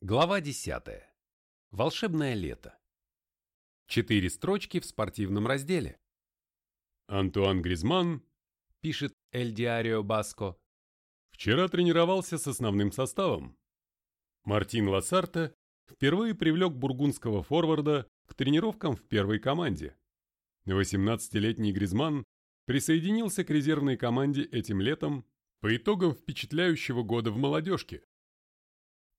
Глава 10. Волшебное лето. Четыре строчки в спортивном разделе. Антуан Гризман, Пишет Эль Диарио Баско. вчера тренировался с основным составом. Мартин Лассарте впервые привлек бургундского форварда к тренировкам в первой команде. 18-летний Гризман присоединился к резервной команде этим летом по итогам впечатляющего года в молодежке.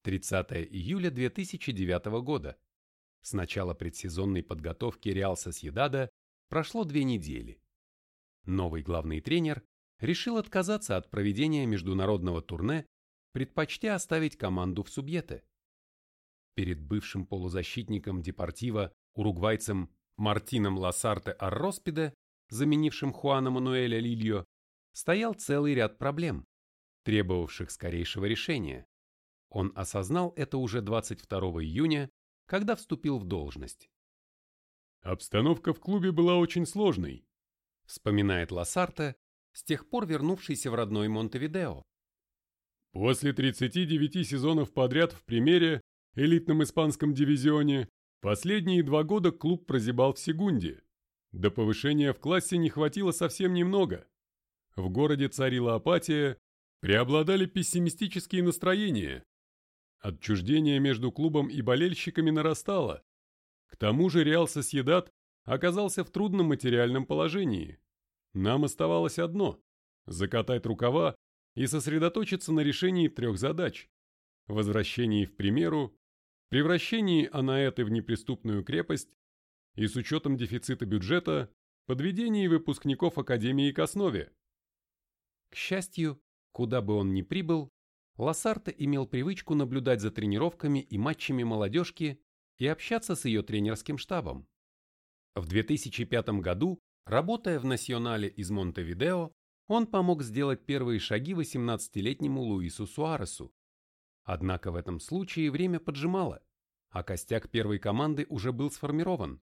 30 июля 2009 года. С начала предсезонной подготовки Реал Сосьедада прошло две недели. Новый главный тренер решил отказаться от проведения международного турне, предпочтя оставить команду в Субьете. Перед бывшим полузащитником Депортива, уругвайцем Мартином Лассарте Арроспиде, заменившим Хуана Мануэля Лильо, стоял целый ряд проблем, требовавших скорейшего решения. Он осознал это уже 22 июня, когда вступил в должность. Обстановка в клубе была очень сложной. Вспоминает Лассарте, с тех пор вернувшийся в родной Монтевидео. После 39 сезонов подряд в премьере, элитном испанском дивизионе, последние два года клуб прозябал в секунде. До повышения в классе не хватило совсем немного. В городе царила апатия, преобладали пессимистические настроения. Отчуждение между клубом и болельщиками нарастало. К тому же Реал Сосьедад оказался в трудном материальном положении. Нам оставалось одно – закатать рукава и сосредоточиться на решении трех задач – возвращении в примеру, превращении Анаэты в неприступную крепость и с учетом дефицита бюджета подведении выпускников Академии к основе. К счастью, куда бы он ни прибыл, Лассарте имел привычку наблюдать за тренировками и матчами молодежки и общаться с ее тренерским штабом. В 2005 году, работая в Национале из Монтевидео, он помог сделать первые шаги 18-летнему Луису Суаресу. Однако в этом случае время поджимало, а костяк первой команды уже был сформирован.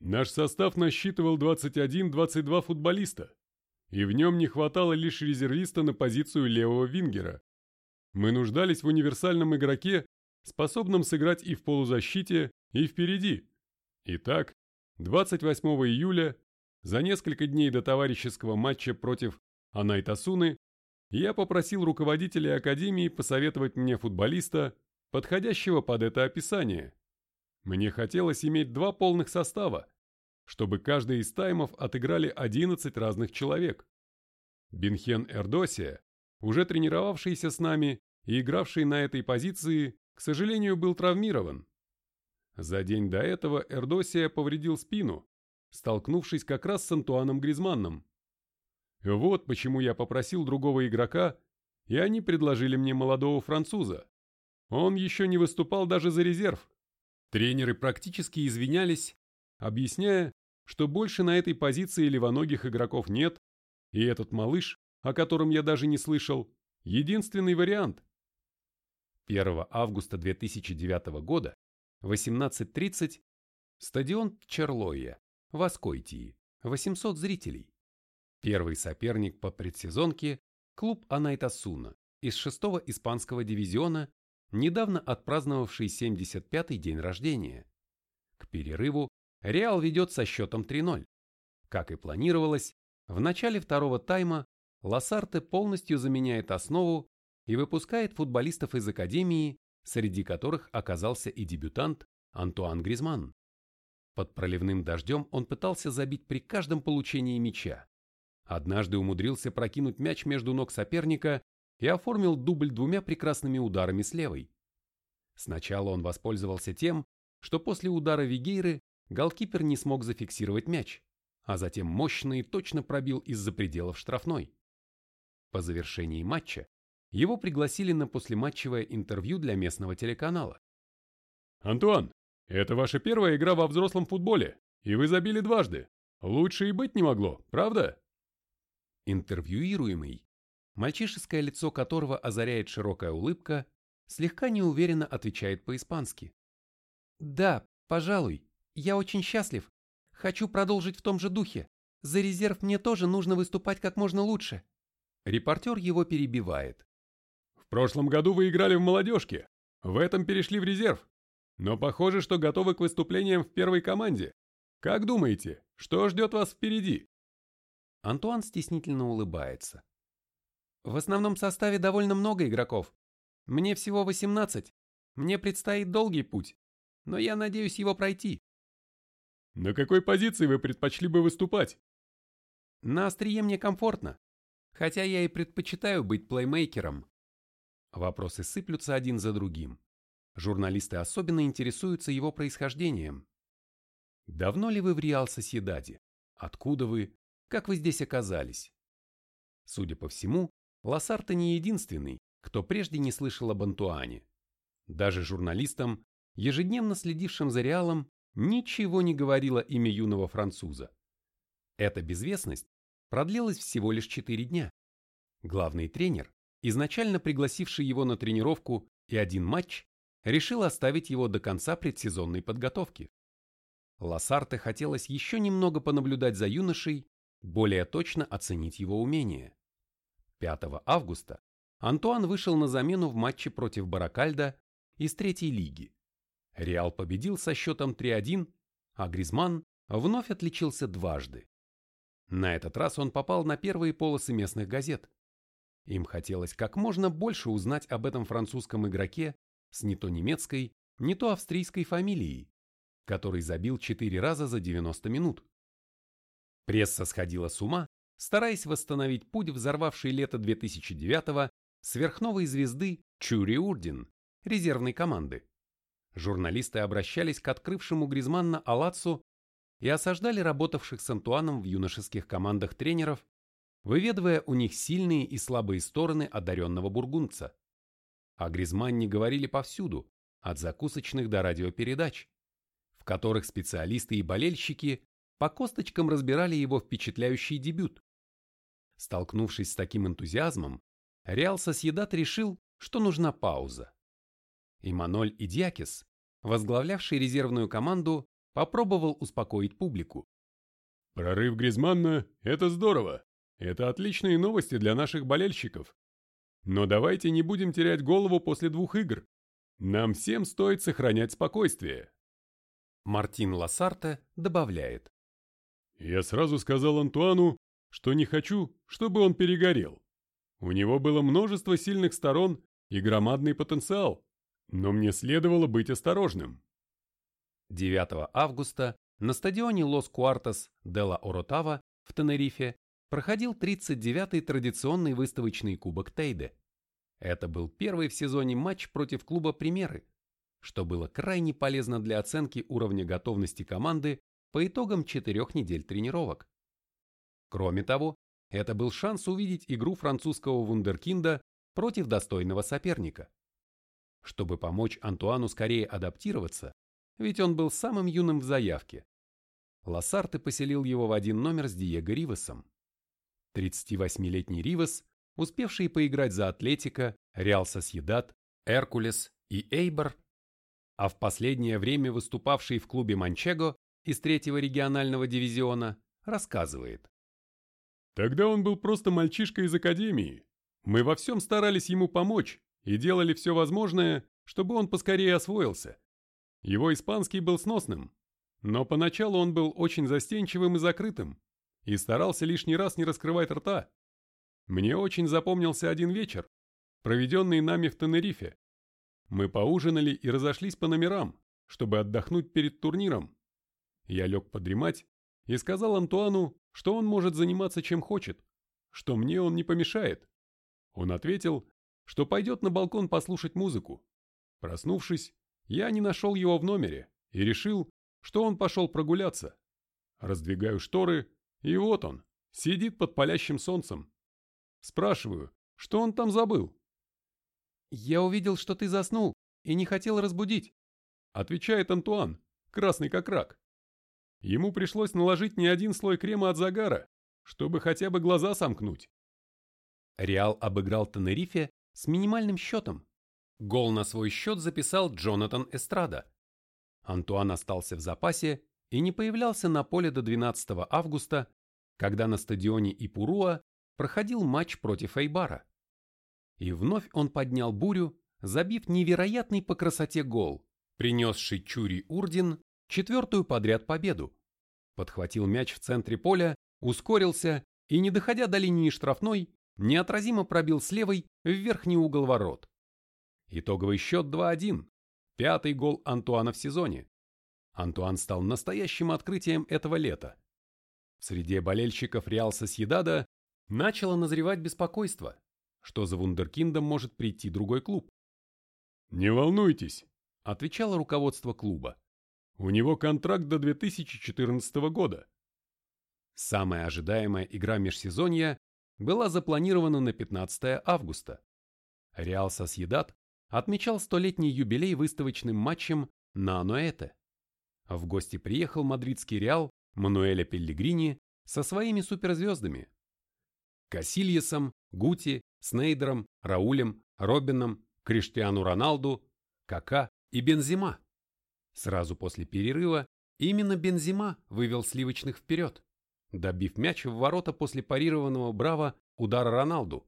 Наш состав насчитывал 21-22 футболиста, и в нем не хватало лишь резервиста на позицию левого вингера. Мы нуждались в универсальном игроке, способном сыграть и в полузащите, и впереди. Итак, 28 июля, за несколько дней до товарищеского матча против Анайтасуны, я попросил руководителя Академии посоветовать мне футболиста, подходящего под это описание. Мне хотелось иметь два полных состава, чтобы каждый из таймов отыграли 11 разных человек. Бенхен Эрдосия, уже тренировавшийся с нами и игравший на этой позиции, к сожалению, был травмирован. За день до этого Эрдосия повредил спину, столкнувшись как раз с Антуаном Гризманном. Вот почему я попросил другого игрока, и они предложили мне молодого француза. Он еще не выступал даже за резерв. Тренеры практически извинялись, объясняя, что больше на этой позиции левоногих игроков нет, и этот малыш, о котором я даже не слышал, единственный вариант. 1 августа 2009 года, 18.30, стадион Черлоя, в Аскойтии, 800 зрителей. Первый соперник по предсезонке – клуб Анайтасуна из 6-го испанского дивизиона, недавно отпраздновавший 75-й день рождения. К перерыву Реал ведет со счетом 3-0. Как и планировалось, в начале второго тайма Лассарте полностью заменяет основу и выпускает футболистов из академии, среди которых оказался и дебютант Антуан Гризман. Под проливным дождем он пытался забить при каждом получении мяча. Однажды умудрился прокинуть мяч между ног соперника и оформил дубль двумя прекрасными ударами с левой. Сначала он воспользовался тем, что после удара Вигейры голкипер не смог зафиксировать мяч, а затем мощно и точно пробил из-за пределов штрафной. По завершении матча его пригласили на послематчевое интервью для местного телеканала. «Антуан, это ваша первая игра во взрослом футболе, и вы забили дважды. Лучше и быть не могло, правда?» Интервьюируемый, мальчишеское лицо которого озаряет широкая улыбка, слегка неуверенно отвечает по-испански. «Да, пожалуй, я очень счастлив. Хочу продолжить в том же духе. За резерв мне тоже нужно выступать как можно лучше». Репортер его перебивает. В прошлом году вы играли в молодежке, В этом перешли в резерв. Но похоже, что готовы к выступлениям в первой команде. Как думаете, что ждет вас впереди? Антуан стеснительно улыбается. В основном составе довольно много игроков. Мне всего 18. Мне предстоит долгий путь, но я надеюсь его пройти. На какой позиции вы предпочли бы выступать? На острие мне комфортно, хотя я и предпочитаю быть плеймейкером. Вопросы сыплются один за другим. Журналисты особенно интересуются его происхождением. Давно ли вы в Реал Соседаде? Откуда вы? Как вы здесь оказались? Судя по всему, Лассарте не единственный, кто прежде не слышал об Антуане. Даже журналистам, ежедневно следившим за Реалом, ничего не говорило имя юного француза. Эта безвестность продлилась всего лишь 4 дня. Главный тренер, изначально пригласивший его на тренировку и один матч, решил оставить его до конца предсезонной подготовки. Лассарте хотелось еще немного понаблюдать за юношей, более точно оценить его умения. 5 августа Антуан вышел на замену в матче против Баракальда из третьей лиги. Реал победил со счетом 3-1, а Гризман вновь отличился дважды. На этот раз он попал на первые полосы местных газет. Им хотелось как можно больше узнать об этом французском игроке с не то немецкой, не то австрийской фамилией, который забил 4 раза за 90 минут. Пресса сходила с ума, стараясь восстановить путь взорвавшей лето 2009-го сверхновой звезды Чури Урдин, резервной команды. Журналисты обращались к открывшему Гризманна Алацу и осаждали работавших с Антуаном в юношеских командах тренеров, выведывая у них сильные и слабые стороны одаренного бургундца. О Гризманне говорили повсюду, от закусочных до радиопередач, в которых специалисты и болельщики по косточкам разбирали его впечатляющий дебют. Столкнувшись с таким энтузиазмом, Реал Сосьедат решил, что нужна пауза. И Маноль Идиакис, возглавлявший резервную команду, попробовал успокоить публику. «Прорыв Гризманна – это здорово. Это отличные новости для наших болельщиков. Но давайте не будем терять голову после двух игр. Нам всем стоит сохранять спокойствие». Мартин Лассарте добавляет. Я сразу сказал Антуану, что не хочу, чтобы он перегорел. У него было множество сильных сторон и громадный потенциал, но мне следовало быть осторожным. 9 августа на стадионе Лос Куартас де ла Оротава в Тенерифе проходил 39-й традиционный выставочный кубок Тейде. Это был первый в сезоне матч против клуба Примеры, что было крайне полезно для оценки уровня готовности команды по итогам четырех недель тренировок. Кроме того, это был шанс увидеть игру французского вундеркинда против достойного соперника. Чтобы помочь Антуану скорее адаптироваться, ведь он был самым юным в заявке, Лассарте поселил его в один номер с Диего Ривасом. 38-летний Ривас, успевший поиграть за Атлетика, Реал Сосьедад, Эркулес и Эйбор, а в последнее время выступавший в клубе Манчего из третьего регионального дивизиона, рассказывает. Тогда он был просто мальчишка из академии. Мы во всем старались ему помочь и делали все возможное, чтобы он поскорее освоился. Его испанский был сносным, но поначалу он был очень застенчивым и закрытым и старался лишний раз не раскрывать рта. Мне очень запомнился один вечер, проведенный нами в Тенерифе. Мы поужинали и разошлись по номерам, чтобы отдохнуть перед турниром. Я лег подремать и сказал Антуану, что он может заниматься чем хочет, что мне он не помешает. Он ответил, что пойдет на балкон послушать музыку. Проснувшись, я не нашел его в номере и решил, что он пошел прогуляться. Раздвигаю шторы, и вот он, сидит под палящим солнцем. Спрашиваю, что он там забыл? «Я увидел, что ты заснул и не хотел разбудить», отвечает Антуан, красный как рак. Ему пришлось наложить не один слой крема от загара, чтобы хотя бы глаза сомкнуть. Реал обыграл Тенерифе с минимальным счетом. Гол на свой счет записал Джонатан Эстрада. Антуан остался в запасе и не появлялся на поле до 12 августа, когда на стадионе Ипуруа проходил матч против Эйбара. И вновь он поднял бурю, забив невероятный по красоте гол, принесший Чури Урдин четвертую подряд победу. Подхватил мяч в центре поля, ускорился и, не доходя до линии штрафной, неотразимо пробил с левой в верхний угол ворот. Итоговый счет 2-1. Пятый гол Антуана в сезоне. Антуан стал настоящим открытием этого лета. В среде болельщиков Реал Сосьедада начало назревать беспокойство, что за вундеркиндом может прийти другой клуб. «Не волнуйтесь», — отвечало руководство клуба. «У него контракт до 2014 года». Самая ожидаемая игра межсезонья была запланирована на 15 августа. Реал Сосьедад отмечал столетний юбилей выставочным матчем на Аноэте. В гости приехал мадридский Реал Мануэля Пеллегрини со своими суперзвездами. Касильесом, Гути, Снейдером, Раулем, Робином, Криштиану Роналду, Кака и Бензима. Сразу после перерыва именно Бензима вывел сливочных вперед, добив мяч в ворота после парированного браво удара Роналду.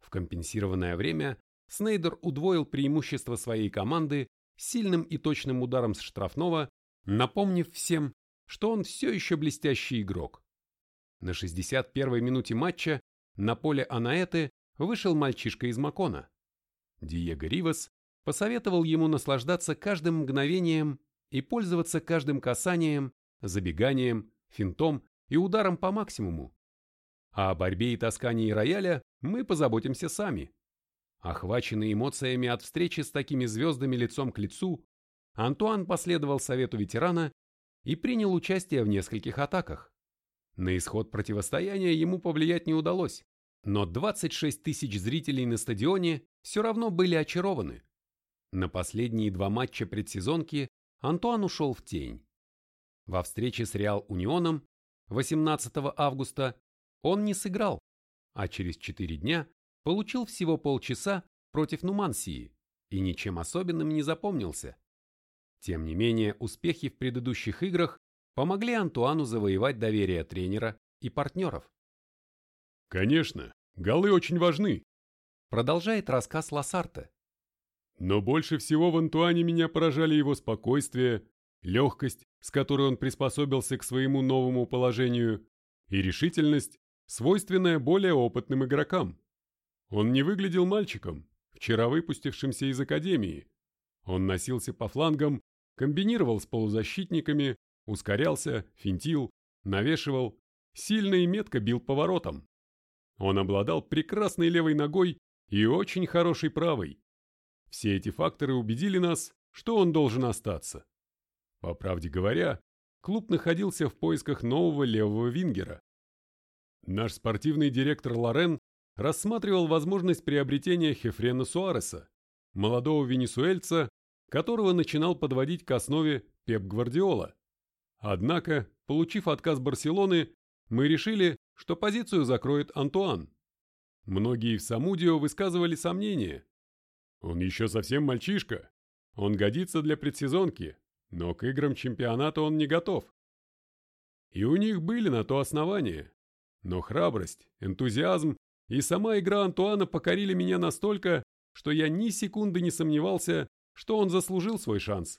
В компенсированное время Снейдер удвоил преимущество своей команды сильным и точным ударом с штрафного, напомнив всем, что он все еще блестящий игрок. На 61-й минуте матча на поле Анаэты вышел мальчишка из Макона. Диего Ривас посоветовал ему наслаждаться каждым мгновением и пользоваться каждым касанием, забеганием, финтом и ударом по максимуму. А о борьбе и таскании рояля мы позаботимся сами. Охваченный эмоциями от встречи с такими звездами лицом к лицу, Антуан последовал совету ветерана и принял участие в нескольких атаках. На исход противостояния ему повлиять не удалось, но 26 тысяч зрителей на стадионе все равно были очарованы. На последние два матча предсезонки Антуан ушел в тень. Во встрече с Реал Унионом 18 августа он не сыграл, а через 4 дня получил всего полчаса против Нумансии и ничем особенным не запомнился. Тем не менее, успехи в предыдущих играх помогли Антуану завоевать доверие тренера и партнеров. «Конечно, голы очень важны», продолжает рассказ Лассарте. «Но больше всего в Антуане меня поражали его спокойствие, легкость, с которой он приспособился к своему новому положению, и решительность, свойственная более опытным игрокам. Он не выглядел мальчиком, вчера выпустившимся из академии. Он носился по флангам, комбинировал с полузащитниками, ускорялся, финтил, навешивал, сильно и метко бил поворотом. Он обладал прекрасной левой ногой и очень хорошей правой. Все эти факторы убедили нас, что он должен остаться. По правде говоря, клуб находился в поисках нового левого вингера. Наш спортивный директор Лорен рассматривал возможность приобретения Хефрена Суареса, молодого венесуэльца, которого начинал подводить к основе Пеп Гвардиола. Однако, получив отказ Барселоны, мы решили, что позицию закроет Антуан. Многие в Самудио высказывали сомнения. Он еще совсем мальчишка. Он годится для предсезонки, но к играм чемпионата он не готов. И у них были на то основания. Но храбрость, энтузиазм и сама игра Антуана покорили меня настолько, что я ни секунды не сомневался, что он заслужил свой шанс.